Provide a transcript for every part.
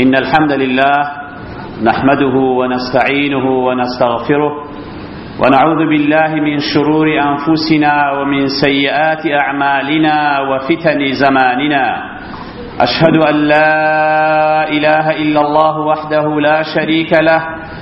إن الحمد لله نحمده ونستعينه ونستغفره ونعوذ بالله من شرور أنفسنا ومن سيئات أعمالنا وفتن زماننا أشهد أن لا إله إلا الله وحده لا شريك له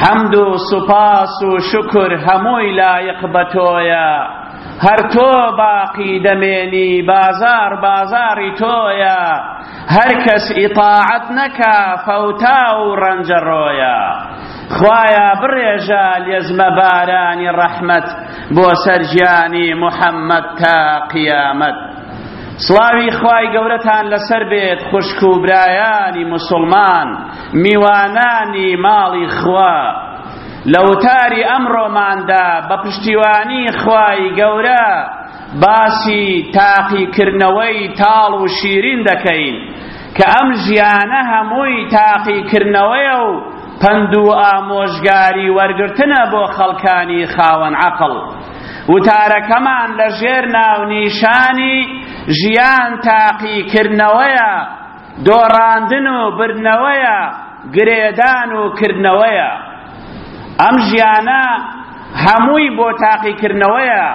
حەمد و سوپاس و شوکر هەمووی لایق بە تۆیە هەر تۆ باقی دەمێنی بازار بازاری تۆیە هەر کەس ئیتاعەت نەکا فەوتا و ڕەنجە ڕۆیە خوایە بڕێژە لێزمە بارانی ڕەحمەت بۆ سەر گیانی محەممەد تا قیامەت سڵاوی خوای گەورەتان لەسەر بێت خوشک و برایانی مسلمان میوانانی ماڵی خوا لە وتاری ئەمڕۆماندا بە پشتیوانی خوای گەورە باسی تاقیکردنەوەی تاڵ و شیرین دەکەین کە ئەم ژیانە هەمووی تاقیکردنەوەیە و پەند و ئامۆژگاری وەرگرتنە بۆ خەڵکانی خاوەن عەقڵ وتارەکەمان لەژێر ناونیشانی ژیان تاقیکردنەوەیە دۆڕاندن و بردنەوەیە، گرێدان و کردنەوەیە. ئەم ژیانە هەمووی بۆ تاقیکردنەوەیە.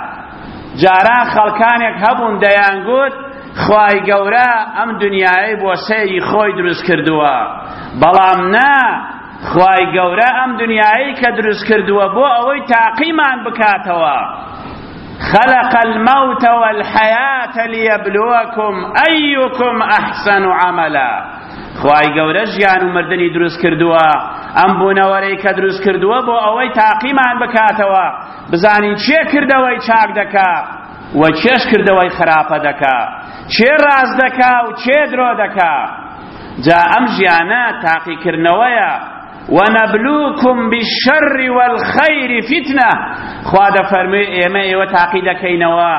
جاران خەڵکانێک هەبوون دەیانگوت خوای گەورە ئەم دنیایەی بۆ سەیری خۆی دروست کردووە، بەڵام نا، خوای گەورە ئەم دنیایی کە دروست کردووە بۆ ئەوەی تاقیمان بکاتەوە خلق الموت والحیات لیبلوکم ایکم احسن عملا خوای گەورە ژیان و مردنی دروست کردووە ئەم بوونەوەرەی کە دروست کردووە بۆ ئەوەی تاقیمان بکاتەوە بزانین چێ کردەوەی چاک دەکا و چێش کردەوەی خراپە دەکا چێ ڕاست دەکا و چێ درۆ دەکا جا ئەم ژیانە تاقیکردنەوەیە، ونبلوکم بالشر والخیر فتنە، خوا دەفەرموێ ئێمە ئێوە تاقی دەکەینەوە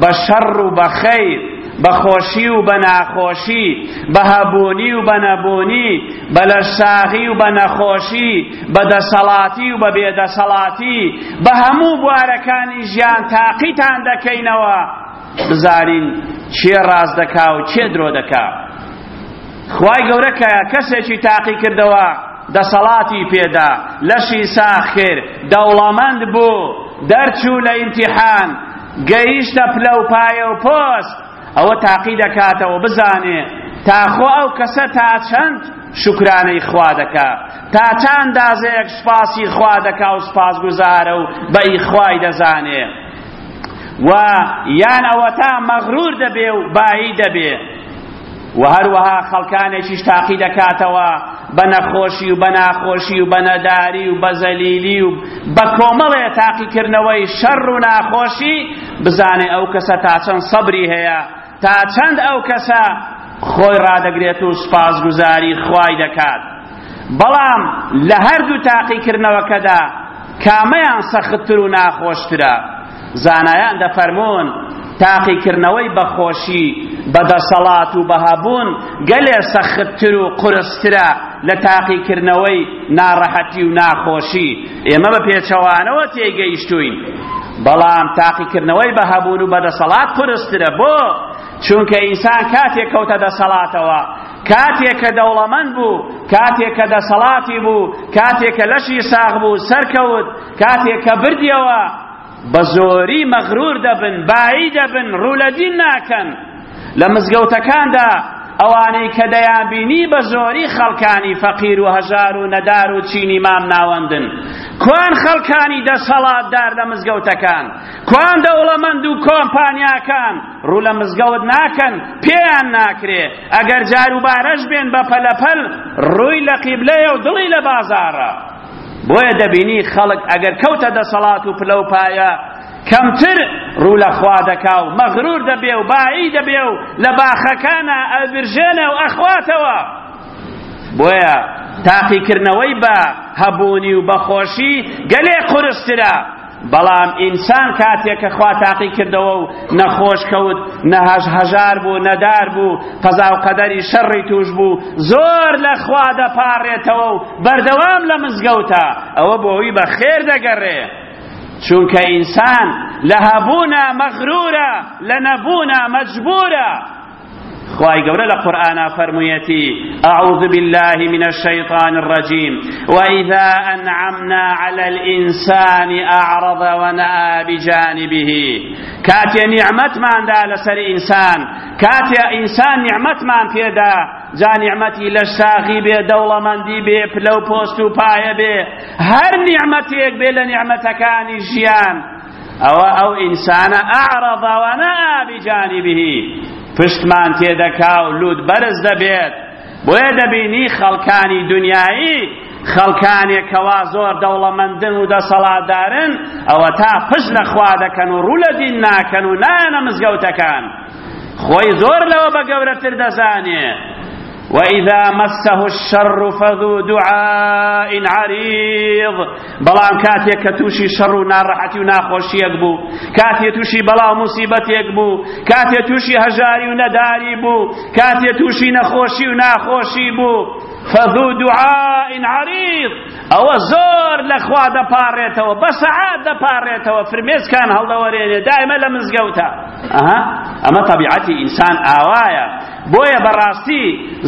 بە شەڕ و بە خەیر، بە خۆشی و بە ناخۆشی، بە هەبوونی و بە نەبوونی، بە لەشساغی و بە نەخۆشی، بە دەسەڵاتی و بە بێدەسەڵاتی، بە هەموو بوارەکانی ژیان تاقیتان دەکەینەوە، بزانین کێ ڕاست دەکا و کێ درۆ دەکا خوای گەورە کە کەسێکی تاقی کردەوە دەسەڵاتی پێدا لەشی ساخ کرد دەوڵەمەند بوو دەرچوو لە ئیمتیحان گەیشتە پلە و پایە و پۆست ئەوە تاقی دەکاتەوە بزانێ تاخۆ ئەو کەسە تا چەند شکرانەی خوا دەکا تا چەند دازەیەک سپاسی خوا دەکا و سپاسگوزارە و بە ئیخوای دەزانێ و یان ئەوەتا مەغرور دەبێ و بایی دەبێ و هەروەها خەڵکانێکیش تاقی دەکاتەوە بە نەخۆشی و بە ناخۆشی و بە نەداری و بە زەلیلی و بە کۆمەڵێ تاقیکردنەوەی شەڕ و ناخۆشی بزانێ ئەو کەسە تا چەند سەبری هەیە تا چەند ئەو کەسە خۆی ڕادەگرێت و سوپاسگوزاری خوای دەکات بەڵام لە هەردوو تاقیکردنەوەکەدا کامەیان سەختتر و ناخۆشترە زانایان دەفەرمونون تاقیکردنەوەی بەخۆشی بە دەسەڵات و بەهابوون گەلێ سەختتر و قورسترە لە تاقیکردنەوەی ناڕەحەتی و ناخۆشی ئێمە بە پێچەوانەوە تێگەیشتووین، بەڵام تاقیکردنەوەی بە هەبوون و بە دەسەڵات قورسترە، بۆ؟ چونکە ئینسان کاتێک کەوتە دەسەڵاتەوە، کاتێک کە دەوڵەمەند بوو، کاتێک کە دەسەڵاتی بوو، کاتێک کە لەشی ساغ بوو، سەرکەوت، کاتێک کە بردیەوە، بەزۆری مەغرور دەبن بایی دەبن ڕوو لە دین ناکەن لە مزگەوتەکاندا ئەوانەی کە دەیانبینی بە زۆری خەڵکانی فەقیر و هەژار و نەدار و چینی مام ناوەندن کوان خەڵکانی دەسەڵاتدار لە مزگەوتەکان کوان دەوڵەمەند و کۆمپانیاکان ڕوو لە مزگەوت ناکەن پێیان ناکرێ ئەگەر جاروبارەش بێن بە پەلەپەل ڕووی لە قیبلەیە و دڵی لە بازارە بۆیە دەبینی خەڵک ئەگەر کەوتە دەسەڵات و پلە و پایە کەمتر ڕوو لە خوا دەکا و مەغرور دەبێ و بایی دەبێ و لە باخەکانە ئەبرژێنە و ئەخواتەوە بۆیە تاقیکردنەوەی بە هەبوونی و بەخۆشی گەلێ قورسترە بەڵام ئینسان کاتێک کە خوا تاقی کردەوە و نەخۆش کەوت نەهەژ هەژار بوو نەدار بوو قەزا و قەدەری شەڕی توش بوو زۆر لە خوا دەپاڕێتەوە و بەردەوام لە مزگەوتە ئەوە بۆی بە خێر دەگەڕێ چونکە ئینسان لە هەبوونا مەغرورە لە نەبوونا مەجبورە خوای گەورە لە قورئانا فەرموویەتی اعوذ بالله من الشیطان الرجیم واذا انعمنا على الانسان اعرض ونأى بجانبه کاتێ نیعمەتماندا لەسەر ئینسان کاتێ ئینسان نیعمەتمان پێدا جا نیعمەتی لەش ساغی بێ دەوڵەمەندی بێ پلە و پۆست و پایە بێ هەر نیعمەتێک بێ لە نیعمەتەکانی ژیان ئەوە ئەو ئینسانە اعرض وناا بجانبه پشتمان تێدەکا و لوت بەرز دەبێت بۆیە دەبینی خەڵکانی دنیایی خەڵکانێک کەوا زۆر دەوڵەمەندن و دەسەڵاتدارن ئەوە تا پشت لە خوا دەکەن و ڕوو لە دین ناکەن و نایەنە مزگەوتەکان خۆی زۆر لەوە بە گەورەتر دەزانێ وإذا مسه الشر فذو دعاء عريض بەڵام کاتێک کە تووشی شەڕ و ناڕەحەتی و ناخۆشیەک بوو کاتێ تووشی بەڵا و موسیبەتێک بوو کاتێ تووشی هەژاری و نەداری بوو کاتێ تووشی نەخۆشی و ناخۆشی بوو فذو دعاء عريض ئەوە زۆر لە خوا دەپارێتەوە بە سەعات دەپارێتەوە فرمێسکان هەڵدەوەرێنێ دایمە لە مزگەوتە ئەها ئەمە طبیعەتی ئینسان ئاوایە بۆیە بەڕاستی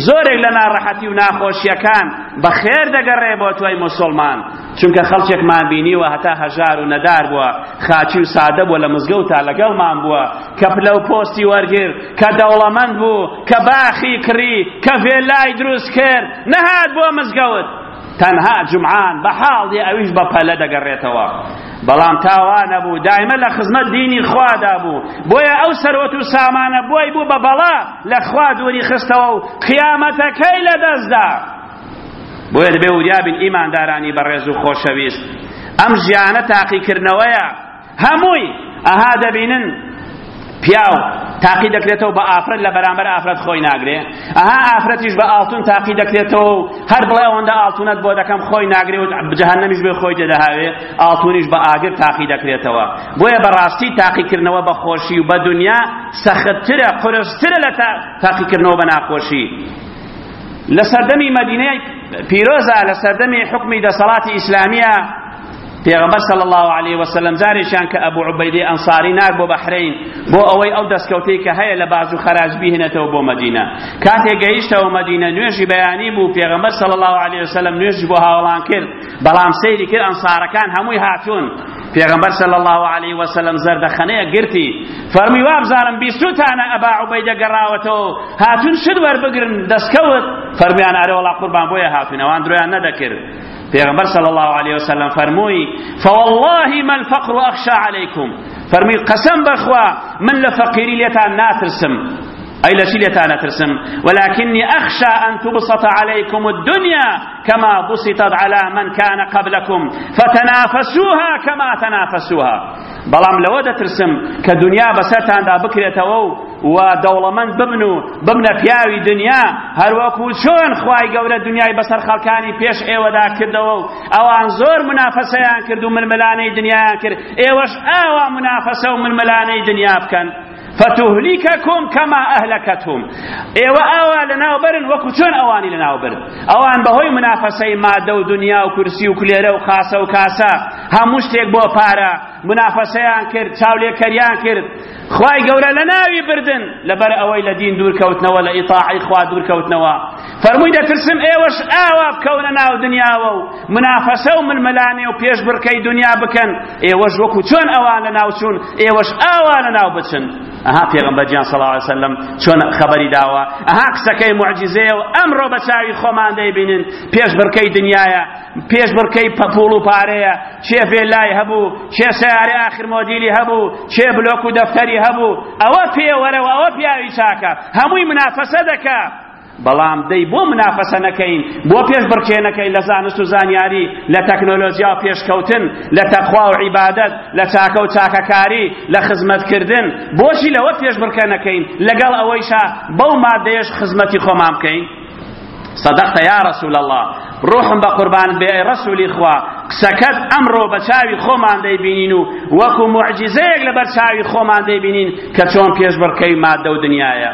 زۆرێک لە ناڕەحەتی و ناخۆشیەکان بەخێر دەگەڕێ بۆ تۆی موسوڵمان چونکە خەڵکێکمان بینیوە هەتا هەژار و نەدار بووە خاچی و سادە بووە لە مزگەوتا لەگەڵمان بووە کە پلە و پۆستی وەرگر کە دەوڵەمەند بوو کە باخی کڕی کە ڤێلای دروست کرد نەهات بۆ مزگەوت تەنها جمعان بە حاڵی ئەویش بە پەلە دەگەڕێتەوە بەڵام تاوانە بوو دایمە لە خزمەت دینی خوادا بوو بۆیە ئەو سەروەت و سامانە بۆی بوو بە بەڵا لە خوا دووری خستەوە و قیامەتەکەی لەدەستدا بۆیە دەبێ وریابین ئیماندارانی بەڕێز و خۆشەویست ئەم ژیانە تاقیکردنەوەیە هەمووی ئەها دەبینن پیاو تاقی دەکرێتەوە بە ئافرەت لە بەرامبەر ئافرەت خۆی ناگرێ ئەها ئافرەتیش بە ئاڵتون تاقی دەکرێتەوە و هەر بڵێ ئەوەندە ئاڵتونەت بۆ دەکەم خۆی ناگرێ و جەهەنەمیش بێ خۆی تێدەهاوێ ئاڵتونیش بە ئاگر تاقی دەکرێتەوە بۆیە بەڕاستی تاقیکردنەوە بە خۆشی و بە دنیا سەختترە قورسترە لە تاقیکردنەوە بە ناخۆشی لە سەردەمی مەدینەی پیرۆزە لە سەردەمی حکمی دەسەڵاتی ئیسلامیە پێغەمبەر صلی الله علیه و سلم جارێکیان کە ئەبو عوبەیدەی ئەنصاری نارد بۆ بەحرەین بۆ ئەوەی ئەو دەستکەوتەی کە هەیە لە باج و خەراج بهێنێتەوە بۆ مەدینە کاتێ گەیشتەوە مەدینە نوێژی بەیانی بوو پێغەمبەر صلی الله علیه و سلم نوێژی بۆ هاوڵان کرد بەڵام سەیری کرد ئەنصارەکان هەمووی هاتوون پێغەمبەر صلی الله علیه و سلم زەردەخەنەیە گرتی فەرمی وابزانم بیستوتانە ئەبا عوبەیدە گەڕاوەتەوە هاتوون شت وەربگرن دەستکەوت فەرمیان ئەرێ وەڵا قوربان بۆیە هاتوونەوان درۆیان نەدەکرد پیغمبر صلی الله علیه و سلم فرموی فوالله ما الفقر اخشى عليكم فرمی قسم بخوا من لفقیری لتان ناترسم أي لشيلة أنا ترسم ولكني أخشى أن تبسط عليكم الدنيا كما بسطت على من كان قبلكم فتنافسوها كما تنافسوها بەڵام لەوە دەترسم کە دنیا بەسەرتاندا بکرێتەوە و و دەوڵەمەند ببن و ببنە پیاوی دنیا هەروەکو چۆن خوای گەورە دنیای بەسەر خەڵکانی پێش ئێوەدا کردەوە و ئەوان زۆر منافەسەیان کرد و ململانەی دنیایان کرد ئێوەش ئاوا منافەسە و ململانەی دنیا بکەن فتهلککم کما اهلکتهم ئێوە ئاوا لەناو بەرن وەکو چۆن ئەوانی لەناو برد ئەوان بەهۆی منافەسەی مادە و دنیا و کورسی و کلێرە و خاسە و کاسە هەموو شتێک بۆ پارە منافەسەیان کرد چاولێکەریان کرد خوای گەورە لە ناوی بردن لەبەر ئەوەی لە دین دوورکەوتنەوە لە ئیتاعی خوا دوورکەوتنەوە فەرمووی دەترسم ئێوەش ئاوا بکەونە ناو دنیاوە و منافەسە و ململانێ و پێشبڕکەی دنیا بکەن ئێوەش وەکو چۆن ئەوان لە ناو چوون ئێوەش ئاوا لە ناو بچن ئەها پێغمبەر گیان صلی الله علیه وسلم چۆن خەبەری داوە ئەها قسەکەی معجزەیە و ئەمڕۆ بە چاوی خۆمان دەیبینن پێشبڕکەی دنیایە پێشبڕکەی پەپوڵ و پارەیە چێ ڤێلای هەبوو چێ سیارە ئاخر مۆدیلی هەبوو چێ بلۆک و دەفتەری هەبوو ئەوە پێوەرە و ئەوە پیاوی چاکە هەمووی منافەسە دەکا بەڵام دەی بۆ منافەسە نەکەین بۆ پێش بڕکێ نەکەین لە زانست و زانیاری لە تەکنۆلۆژیا و پێشکەوتن لە تەخوا و عیبادەت لە چاکە و چاکەکاری لە خزمەتکردن بۆشی لەوە پێش بڕکە نەکەین لەگەڵ ئەوەیشا بەو مادەیەش خزمەتی خۆمان بکەین صدقت یا رسول الله ڕۆحم بە قوربان بێ ڕسولی خوا قسەکەت ئەمڕۆ بە چاوی خۆمان دەیبینین و وەکو معجزەیەک لەبەر چاوی خۆمان دەیبینین کە چۆن پێشبڕکەی مادە و دنیاە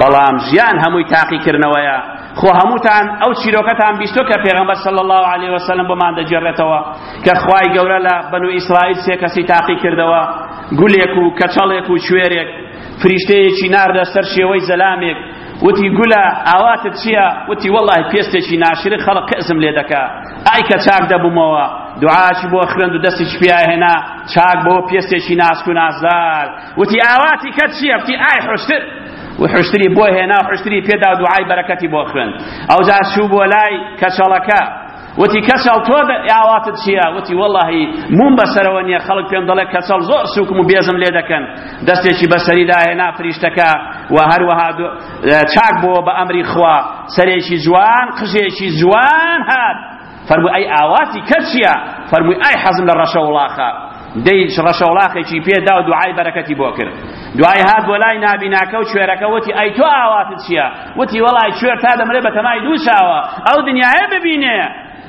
بەڵام ژیان هەمووی تاقیکردنەوەیە خۆ هەمووتان ئەو چیرۆکەتان بیستۆ کە پێغەمبەر صلی الله علیه وسلم بۆمان دەگێڕێتەوە کە خوای گەورە لە بەنو ئیسرائیل سێ کەسی تاقی کردەوە گولێک و کەچەڵێک و کوێرێک فریشتەیەکی ناردە سەر شێوەی زەلامێک وتی گولە ئاواتت چییە وتی والله پێستێکی ناشرین خەڵق کەسم لێ دەکا ئای کە چاک دەبوومەوە دوعاش بۆ خوێند و دەستیش پیاهێنا چاک بۆ پێستێکی ناسک و نازدار وتی ئاواتی کەت چییە؟ وتی ئای حوشتر وحوشتری بۆ هێنا حوشتری پێدا دوعای بەرەکەتی بۆ خوێن ئەوجا چوو بۆ لای کەچەڵەکە وتی کەچەڵ تۆ ئاواتت چییە وتی وەڵی موم بەسەرەوە نییە خەڵک پێم دەڵێ کەچەڵ زۆر سوکم و بێزم لێ دەکەن دەستێکی بەسەری داهێنا فریشتەکە و هەروەها چاک بۆ بە ئەمری خوا سەرێکی جوان قژێکی جوان هات فەرمووی ئەی ئاواتی کەر چییە؟ فەرمووی ئای حەزم لە ڕەشەوڵاخە. دەی ڕەشەوڵاخێکی پێ دا و دوعای بەرەکەتی بۆ کرد. دوایی هات بۆ لای نابیناکە و کوێرەکە وتی ئەی تۆ ئاواتت چییە؟ وتی وەڵای کوێر تا دەمرێ بە تەمای دوو چاوە ئەو دنیایە ببینێ.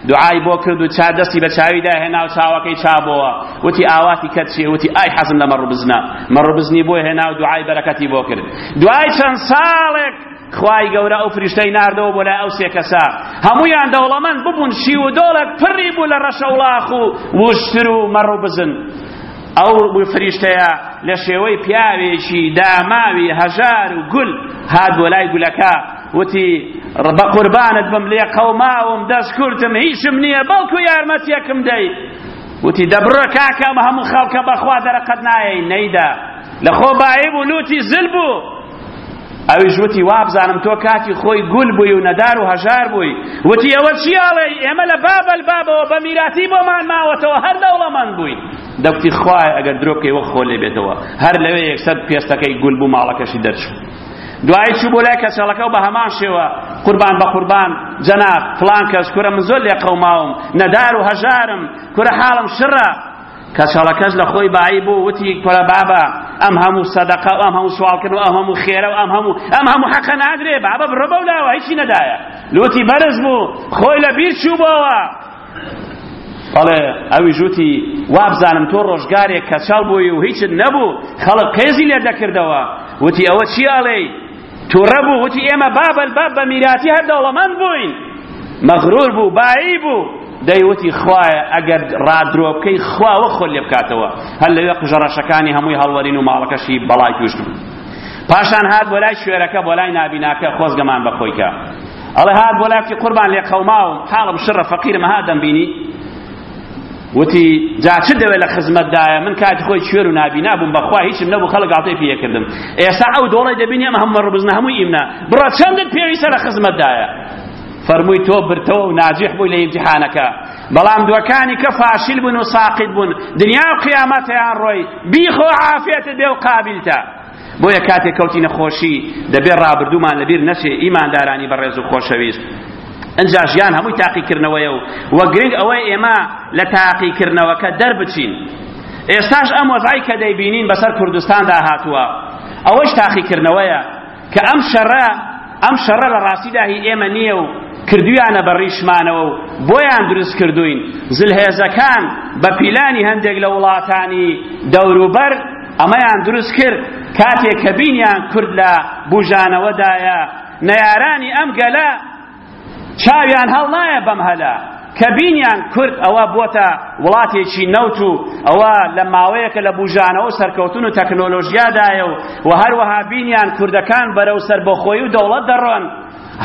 دوعای بۆ کرد و چا دەستی بە چاویدا هێنا و چاوەکەی چابۆوە. وتی ئاواتی کەر چییە؟ وتی ئای حەزم لە مەڕوبزنە. مەڕوبزنی بۆ هێنا و دوعای بەرەکەتی بۆ کرد. دوای چەند ساڵێک خوای گەورە ئەو فریشتەی ناردەوە بۆ لای ئەو سێ کەسە هەموویان دەوڵەمەند ببوون شی و دۆڵێک پڕی بوو لە ڕەشە وڵاخ و وشتر و مەڕ و بزن ئەو فریشتەیە لە شێوەی پیاوێکی داماوی هەژار و گول هات بۆ لای گولەکە وتی بە قوربانت بم لێ قەوماوم دەست کورتم هیچم نییە بەڵکو یارمەتیەکم دەی وتی دەبڕە کاکەم هەموو خەڵکە بەخوا دەرەقەت نایەی نەیدا لە خۆ بایە بوو لوتی زل بوو ئەویش وتی وابزانم تۆ کاتی خۆی گول بووی و نەدار و هەژار بووی وتی ئەوە چی ئاڵێی ئێمە لە بابل بابەوە بە میراتی بۆمان ماوەتەوە هەر دەوڵەمەند بووین دەوتی خوایە ئەگەر درۆ بکەی وەک خۆ لێ بێتەوە هەر لەوێ یەکسەر پێستەکەی گول بوو ماڵەکەشی دەرچوو دوایی چوو بۆ لای کەچەڵەکە و بە هەمان شێوە قوربان بە قوربان جەناب فڵان کەس کورە من زۆر لێ قەوماوم نەدار و هەژارم کورە حاڵم شڕە کەچەڵەکەش لە خۆی بایی بوو وتی کورە بابە ئەم هەموو سەدەقە و ئەم هەموو سوالکرد و ئەم هەموو خێرە و ئەم هەموو ئەم هەموو حەقە نادرێ بابە بڕە بەو لاوە هیچی نەدایە لوتی بەرز بوو خۆی لە بیر چوو بۆەوە بەڵێ ئەوی ژووتی وابزانم تۆ ڕۆژگارێک کەچەڵ بووی و هیچت نەبوو خەڵک قێزی لێ دەکردەوە وتی ئەوە چیاڵێی توڕە بوو وتی ئێمە باب الباب بە میراتی هەر دەوڵەمەند بووین مەغرور بوو بایی بوو دەیوتی خوایە ئەگەر ڕادرۆ بکەی خوا وە خۆل لێ بکاتەوە هەر لەوێ قژەڕەشەکانی هەمووی هەڵوەرین و ماڵەکەشی بەڵای توش بوو پاشان هات بۆ لای شوێرەکە بۆ لای نابیناکە خۆزگەمان بە خۆیکە ئەڵێ هات بۆ لای قوربان لێ قەوماوم حاڵم شڕە فەقیرم هادەم بینی وتی، جا چ دەوێ لە خزمەتدایە، من کاتی خۆی کوێر و نابینا بووم، بە خوا هیچم نەبوو خەڵک گاڵتەی پێ ئەکردم، ئێستا ئەو دۆڵەی دەبینی ئەم هەموو مەڕبزنە هەمووی ئیمنە، بڕە چەندت پێویستە لە خزمەتدایە. فەرمووی تۆ برتەوە و ناجیح بووی لە ئیمتیحانەکە، بەڵام دووەکانی کە فاشیل بوون و ساقیت بوون، دنیا و قیامەتیان ڕۆی، بیخۆ عافیەتت بێ و قابیلتە. بۆیە کاتێ کەوتینە خۆشی دەبێ ڕابردوومان لەبیر نەچێ ئیماندارانی بەڕێز و خۆشەویست ئەجا ژیان هەمووی تاقیکردنەوەیە و وە گرنگ ئەوەی ئێمە لە تاقیکردنەوەکە دەربچین ئێستاش ئەم وەزعی کە دەیبینین بەسەر کوردستاندا هاتووە ئەوەش تاقیکردنەوەیە کە ئەم شەڕە ئەم شەڕە لە ڕاستیدا هی ئێمە نییە و کردویانە بە ڕیشمانەوە و بۆیان دروست کردوین زلهێزەکان بە پیلانی هەندێک لە وڵاتانی دەوروبەر ئەمەیان دروست کرد کاتێک کە بینیان کورد لە بوژانەوەدایە نەیارانی ئەم گەلە چاویان هەڵنایە بەم هەلە کە بینیان کورد ئەوە بۆتە وڵاتێکی نەوت و ئەوە لە ماوەیەکە لە بوژانەوە سەرکەوتن و تەکنۆلۆژیادایە و هەروەها بینیان کوردەکان بەرەو سەربەخۆی و دەوڵەت دەڕۆن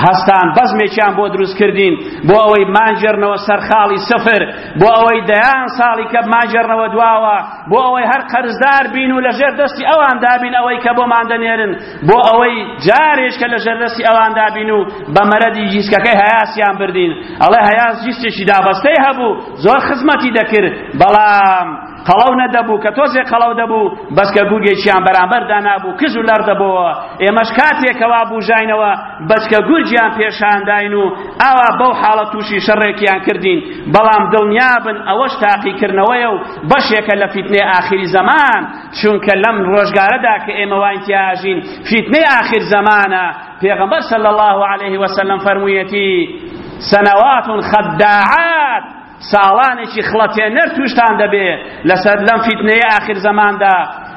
هەستان بەزمێکیان بۆ دروست کردین بۆ ئەوەی مانگێرنەوە سەر خاڵی سفر بۆ ئەوەی دەیان ساڵی کە مانگێرنەوە دواوە بۆ ئەوەی هەر قەرزدار بین و لە ژێر دەستی ئەوان دابین ئەوەی کە بۆمان دەنێرن بۆ ئەوەی جارێش کە لە ژێر دەستی ئەوان دابین و بە مەرەدی جیسکەکەی هەیاسیان بردین ئەڵێ هەیاس جیستێکی دابەستەی هەبوو زۆر خزمەتی دەکرد بەڵام قەڵەو نەدەبوو، کە تۆزێ قەڵەو دەبوو بەس کە گورگێکیان بەرامبەر دانابوو کز و لەڕ دەبۆوە، ئێمەش کاتێ کە وا بووژاینەوە بەس کە گورگیان پێشان داین و ئاوا بەو حاڵە تووشی شەڕێکیان کردین، بەڵام دڵنیا بن ئەوەش تاقیکردنەوەیە و بەشێکە لە فیتنەی ئاخری زەمان، چونکە لەم ڕۆژگارەدا کە ئێمە واین تیا ئەژین فیتنەی ئاخر زەمانە، پێغەمبەر صلی اللە علیه و سلم فەرموویەتی، سنوات خداعات، ساڵانێکی خڵەتێنەر تووشتان دەبێ لەسەر لەم فیتنەیە ئاخر زەماندا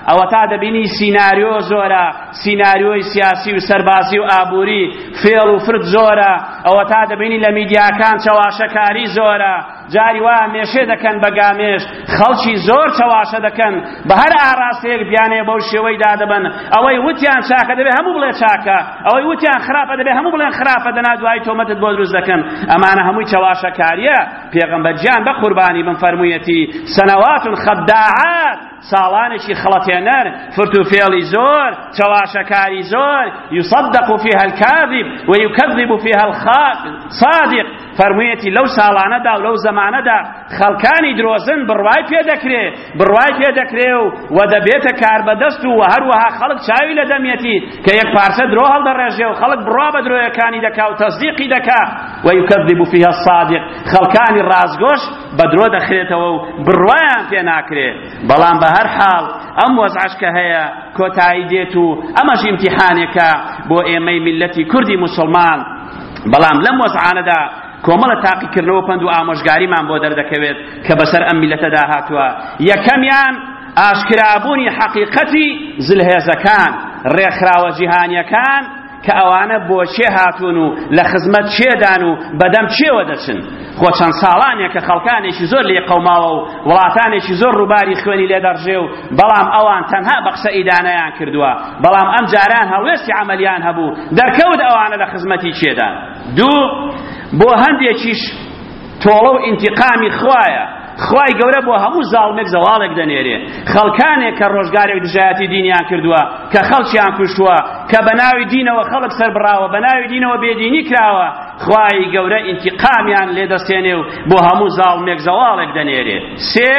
ئەوەتا دەبینی سیناریۆ زۆرە سیناریۆی سیاسی و سەربازی و ئابووری فێڵ و فرد زۆرە ئەوەتا دەبینی لە میدیاکان چەواشەکاری زۆرە جاری وا مێشێ دەکەن بە گامێش خەڵکی زۆر چەواشە دەکەن بە هەر ئاراستەیەک بیانێ بەو شێوەی دادەبن ئەوەی وتیان چاکە دەبێ هەموو بڵێ چاکە ئەوەی وتیان خراپە دەبێت هەموو بڵێن خراپە دەنا دوایی تۆمەتت بۆ دروست دەکەن ئەمانە هەمووی چەواشەکاریە پێغەمبەر گیان بە قوربانی بم فەرموویەتی سەنەوات خەداعات ساڵانێکی خڵەتێنەر فرت و فێڵی زۆر چەواشەکاری زۆر یصدق فيها الكاذب ويكذب فيها الصادق فەرموویەتی لەو ساڵانەدا و لەو زەمانەدا خەڵکانی درۆزن بڕوای پێ دەکرێ بڕوای پێ دەکرێ و و دەبێتە کاربەدەست و هەروەها خەڵک چاوی لە دەمێتی کە یەک پارچە درۆ هەڵدەڕێژێ و خەڵک بڕوا بە درۆیەکانی دەکا و تەسدیقی دەکا و یکەذب فیها الصادق خەڵکانی ڕاستگۆش بە درۆ دەخرێتەوە و بڕوایان پێ ناکرێ بەڵام بە هەر حاڵ ئەم وەزعەش کە هەیە کۆتایی دێت و ئەمەش ئیمتیحانێکە بۆ ئێمەی میللەتی کوردی موسڵمان بەڵام لەم وەزعانەدا کۆمەڵە تاقیکردنەوە پەند و ئامۆژگاریمان بۆ دەردەکەوێت کە بەسەر ئەم میلەتەدا هاتووە یەکەمیان ئاشکرابوونی حەقیقەتی زلهێزەکان ڕێکخراوە جیهانیەکان کە ئەوانە بۆ چێ هاتوون و لە خزمەت چێدان و بەدەم چێوە دەچن خۆ چەند ساڵانێک کە خەڵکانێکی زۆر لێ قەوماوە و وڵاتانێکی زۆر ڕووباری خوێنی لێ دەڕژێ و بەڵام ئەوان تەنها بە قسە ئیدانەیان کردووە بەڵام ئەم جاران هەڵوێستی عەمەلیان هەبوو دەرکەوت ئەوانە لە خزمەتی کێدان دوو بۆ هەندێکیش تۆڵە و ئینتیقامی خوایە خوای گەورە بۆ هەموو زاڵمێک زەواڵێک دەنێرێ خەڵکانێک کە ڕۆژگارێک دژایەتی دینیان کردووە کە خەڵکیان کوشتووە کە بە ناوی دینەوە خەڵک سەربڕاوە بە ناوی دینەوە بێدینی کراوە خوای گەورە ئینتیقامیان لێ دەستێنێ و بۆ هەموو زاڵمێک زەواڵێک دەنێرێ سێ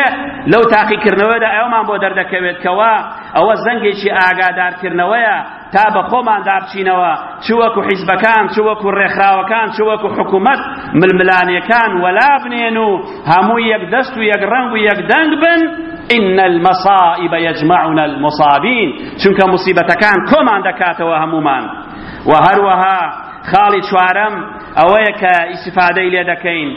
لەو تاقیکردنەوەدا ئەومان بۆ دەردەکەوێت کەوا ئەوە زەنگێکی ئاگادارکردنەوەیە تا بە خۆمان دابچینەوە چ وەکو حیزبەکان چ وەکو ڕێکخراوەکان چ وەکو حکوومەت ململانێکان وەلا بنێن و هەموو یەک دەست و یەک ڕەنگ و یەک دەنگ بن إن المصائب يجمعنا المصابين چونکە مصیبەتەکان کۆمان دەکاتەوە هەمومان و هەروەها خاڵی چوارەم ئەوەیە کە ئیسیفادەی لێ دەکەین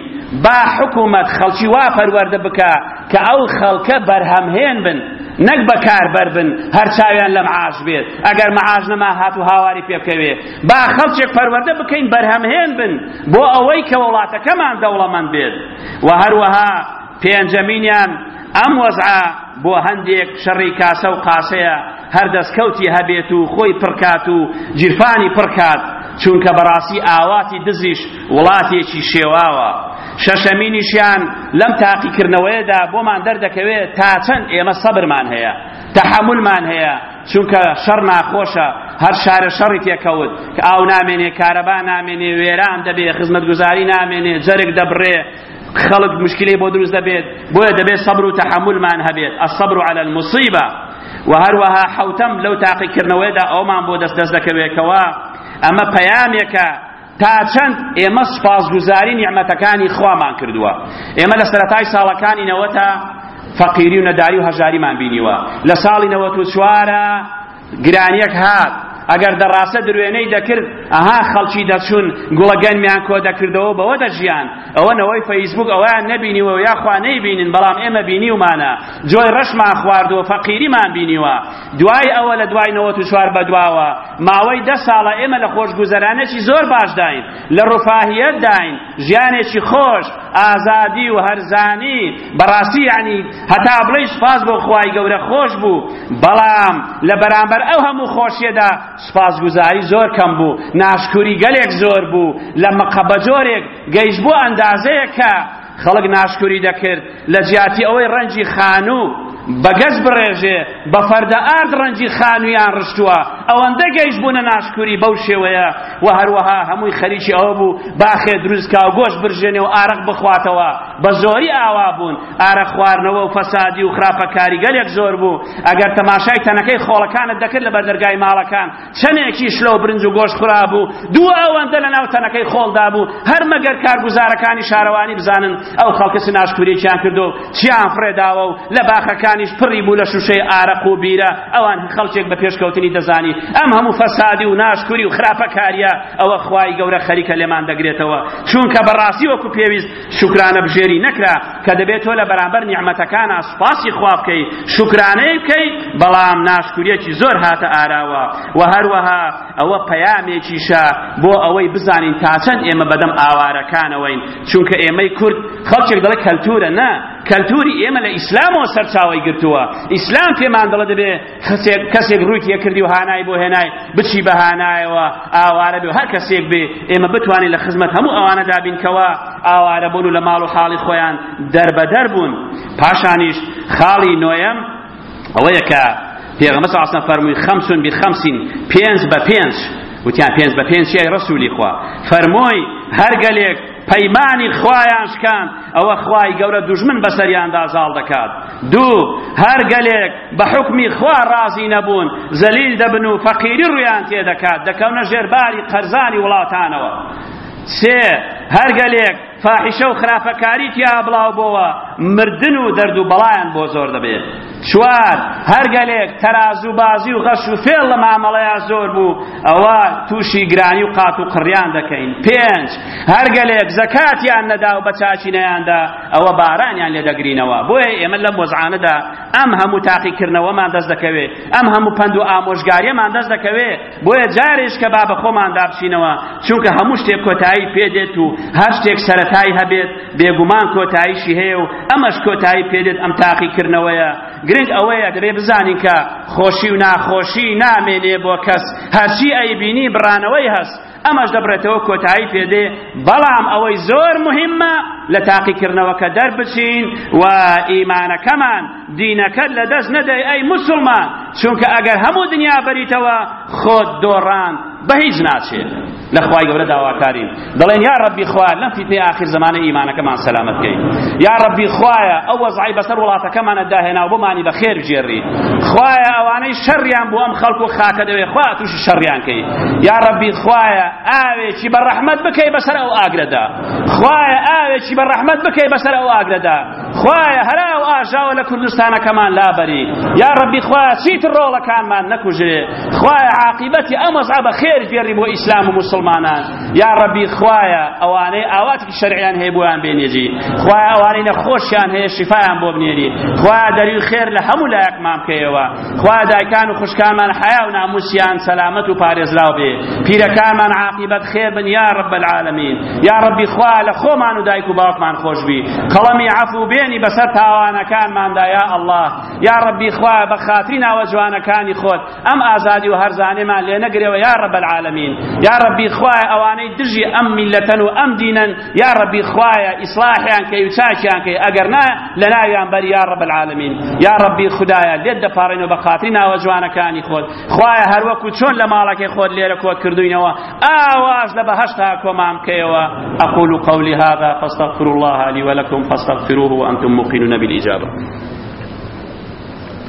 با حکوومەت خەڵکی وا پەروەردە بکە کە ئەو خەڵکە بەرهەمهێن بن نەک بەکاربەر بن هەر چاویان لە معاش بێت ئەگەر معاش نەما هات و هاواری پێ بکەوێ با خەڵکێک پەروەردە بکەین بەرهەمهێن بن بۆ ئەوەی کە وڵاتەکەمان دەوڵەمەند بێت و هەروەها پێنجەمینیان ئەم وەزعە بۆ هەندێک شەڕی کاسە و قاسەیە هەر دەستکەوتی هەبێت و خۆی پڕکات و جیرفانی پڕکات چونکە بەڕاستی ئاواتی دزیش وڵاتێکی شێواوە شەشەمینیشیان لەم تاقیکردنەوەیەدا بۆمان دەردەکەوێت تا چەند ئێمە سەبرمان هەیە تەحەمولمان هەیە چونکە شەڕ ناخۆشە هەر شارە شەڕی تێکەوت کە ئاو نامێنێ کارەبا نامێنێ وێران دەبێ خزمەتگوزاری نامێنێ جەرگ دەبڕێ خەڵک مشکلەی بۆ دروست دەبێت بۆیە دەبێت سەبر و تەحەمولمان هەبێت ئەسەبر عەلە المصیبە و هەروەها حەوتەم لەو تاقیکردنەوەیدا ئەومان بۆ دەست دەست دەکەوێتەوە ئەمە پەیامێکە تا چەند ئێمە سپاسگوزاری نیعمەتەکانی خوامان کردووە ئێمە لە سەرەتای ساڵەکانی نەوەتا فەقیری و نەداری و هەژاریمان بینیوە لە ساڵی نەوەت و چوارە گرانیەک هات ئەگەر دەڕاستە دروێنەی دەکرد ئەها خەڵکی دەچوون گوڵە گەنمیان کۆ دەکردەوە بەوە دەژیان ئەوە نەوەی فەیسبوک ئەویان نەبینیوە یاخوا نەیبینن بەڵام ئێمە بینیومانە جۆی ڕەشمان خواردووە فەقیریمان بینیوە دوای ئەوە لە دوای نەوەت و چوار بەدواوە ماوەی دە ساڵە ئێمە لە خۆشگوزەرانێکی زۆر باشداین لە ڕفاهیەتداین ژیانێکی خۆش، ئازادی و هەرزانی، بەڕاستی یەعنی هەتا بڵێی سوپاس بۆ خوای گەورە خۆش بوو، بەڵام لە بەرامبەر ئەو هەموو خۆشیەدا سوپاسگوزاری زۆر کەم بوو، ناشکوری گەلێک زۆر بوو، لە مقە بەجۆرێک گەیشت بۆ ئەندازەیەک کە خەڵک ناشکوری دەکرد، لە جیاتی ئەوەی ڕەنجی خانوو بە گەز بڕێژێ بە فەردە ئارد ڕەنجی خانوویان ڕشتووە ئەوەندە گەیش بوونە ناشکوری بەو شێوەیە و هەروەها هەمووی خەریکی ئەوە بوو باخێ دروستکا و گۆش برژێنێ و ئارەق بخواتەوە بە زۆری ئاوا بوون ئارە خواردنەوە و فەسادی و خراپە کاریگەلێک زۆر بوو ئەگەر تەماشای تەنەکەی خۆڵەکانت دەکرد لە بەردەرگای ماڵەکان چەنێکیش لەو برنج و گۆشت خورابوو، دوو ئەوەندە لە ناو تەنەکەی خۆڵدا بوو، هەر مەگەر کارگوزارەکانی شارەوانی بزانن ئەو خەڵکە چ ناشکوریەکیان کردووە و چیان فڕێداوە و لە باخەکانیش پڕی بوو لە شوشەی ئارەق و بیرە، ئەوان هەر خەڵکێک بە پێشکەوتنی دەزانی ئەم هەموو فەسادی و ناشکوری و خراپەکاریە، ئەوە خوای گەورە خەریکە لێمان دەگرێتەوە، چونکە بەڕاستی وەکو پێویست شوکرانە بژێری نەکرا کە دەبێت تۆ لە بەرامبەر نیعمەتەکانا سوپاسی خوا بکەی شوکرانەی بکەی بەڵام ناشکوریەکی زۆر هاتە ئاراوە و هەروەها ئەوە پەیامێکیشە بۆ ئەوەی بزانین تا چەند ئێمە بەدەم ئاوارەکانەوەین چونکە ئێمەی کورد خەڵکێک دەڵێ کەلتورە نا کەلتوری ئێمە لە ئیسلامەوە سەرچاوەی گرتووە ئیسلام پێمان دەڵێ دەبێ کەسێک کەسێک ڕووی تێکردی و هانای بۆ هێنای بچی بە هانایەوە ئاوارە بێ هەر کەسێک بێ ئێمە بتوانین لە خزمەت هەموو ئەوانە دابینکەوە ئاوارە بوون و لە ماڵ و حاڵی خۆیان دەربەدەر بوون پاشانیش خاڵی نۆیەم ئەوەیە کە پێغەمبەر صلی الله علیه و سلم فەرمووی خەمسون بخەمسین پێنج بە پێنج وتیان پێنج بە پێنج چیای ڕەسوولی خوا فەرمووی هەر گەلێک پەیمانی خوایان شکاند، ئەوە خوای گەورە دوژمن بەسەریاندا زاڵ دەکات. دوو، هەر گەلێک بە حوکمی خوا ڕازی نەبوون، زەلیل دەبن و فەقیری ڕوویان تێ دەکات، دەکەونە ژێر باری قەرزانی وڵاتانەوە. سێ، هەر گەلێک فاحیشە و خراپەکاری تیا بڵاو بۆوە، مردن و دەرد و بەڵایان بۆ زۆر دەبێت. چوار، هەر گەلێک تەرازوبازی و غەش و فێڵ لە مامەڵەیا زۆر بوو، ئەوا تووشی گرانی و قات و قڕیان دەکەین. پێنج، هەر گەلێک زەکاتیان نەدا و بە چاکی نەیاندا، ئەوە بارانیان لێ دەگرینەوە. بۆیە ئێمە لەم وەزعانەدا ئەم هەموو تاقیکردنەوەمان دەست دەکەوێ، ئەم هەموو پەند و ئامۆژگارییەمان دەست دەکەوێ، بۆیە جارێش کە با بەخۆمان دابچینەوە چونکە هەموو شتێک کۆتایی پێدێت و هەر شتێک سەرەتایی هەبێت بێگومان کۆتاییشی هەیە و ئەمەش کۆتایی پێدێت ئەم تاقیکردنەوەیە گرنگ ئەوەیە دەبێ بزانین کە خۆشی و ناخۆشی نامێنێ بۆ کەس هەرچی ئەیبینی بڕانەوەی هەست ئەمەش دەبرێتەوە کۆتایی پێدێ بەڵام ئەوەی زۆر مهمە لە تاقیکردنەوەکە دەربچین و ئیمانەکەمان دینەکەت لەدەست نەدەی ئەی موسڵمان چونکە ئەگەر هەموو دنیا بەریتەوە خۆت دۆڕان بەهیچ ناچێ لە خوای گەورە داواکارین دەڵێن یا ربی خوایە لەم فیتنەی ئاخر زمانە ئیمانەکەمان سەلامەت کەی یا ربی خوایە ئەو وەزعی بەسەر وڵاتەکەمانە داهێنا و بمانی بە خێر بژێری خوایە ئەوانەی شەڕیان بۆ ئەم خەڵک و خاکە دەوێ خوا تووشی شەڕیان کەی یا ربی خوایە ئاوێکی بە ڕەحمەت بکەی بەسەر ئەو ئاگرەدا خوایە ئاوێکی بە ڕەحمەت بکەی بەسەر ئەو ئاگرەدا خوایە هەر ئەو ئاژاوە لە کوردستانەکەمان لابەری یا ڕەبی خوایە چیتر ڕۆڵەکانمان نەکوژرێ خوایە عاقیبەتی ئەم وەزعە بە خێر گێڕی بۆ ئیسلام و موسڵمانان یا ڕەبی خوایە ئەوانەی ئاواتێکی شەرعیان هەیە بۆیان بێنێجی خوایە ئەوانەی نەخۆشیان هەیە شیفایان بۆ بنێری خوایە دەریوی خێر لە هەموو لایەکمان بکەیەوە خوایە دایکان و خوشکانمان حەیا و ناموسیان سەلامەت و پارێزراو بێ پیرەکانمان عاقیبەت خێر بن یا رب العالمین یا ربی خوا لە خۆمان و دایک و باوکمان خۆشبی قەڵەمی عەفو بێنی بەسەر تاوانەکانماندا یا الله یا ربی خوا بە خاتری ناوە جوانەکانی خۆت ئەم ئازادی و هەرزانێمان لێ نەگرەوە یا رب العالمین یا ربی خوایە ئەوانەی دژی ئەم میلەتەن و ئەم دینەن یاڕەبی خوایە ئیسڵاحیان کەی و چاکیان کەی ئەگەر نا لە ناویان بەری یا ڕەب العالمین یا ڕەبی خدایە لێت دەپاڕێنەوە بە خاتری ناوە جوانەکانی خۆت خوایە هەروەکو چۆن لە ماڵەکەی خۆت لێرە کۆت کردوینەوە ئاواش لە بەهەشتا کۆمان بکەیەوە أقول قولي هذا فاستغفر الله لي ولكم فاستغفروه وأنتم موقنون بالإجابة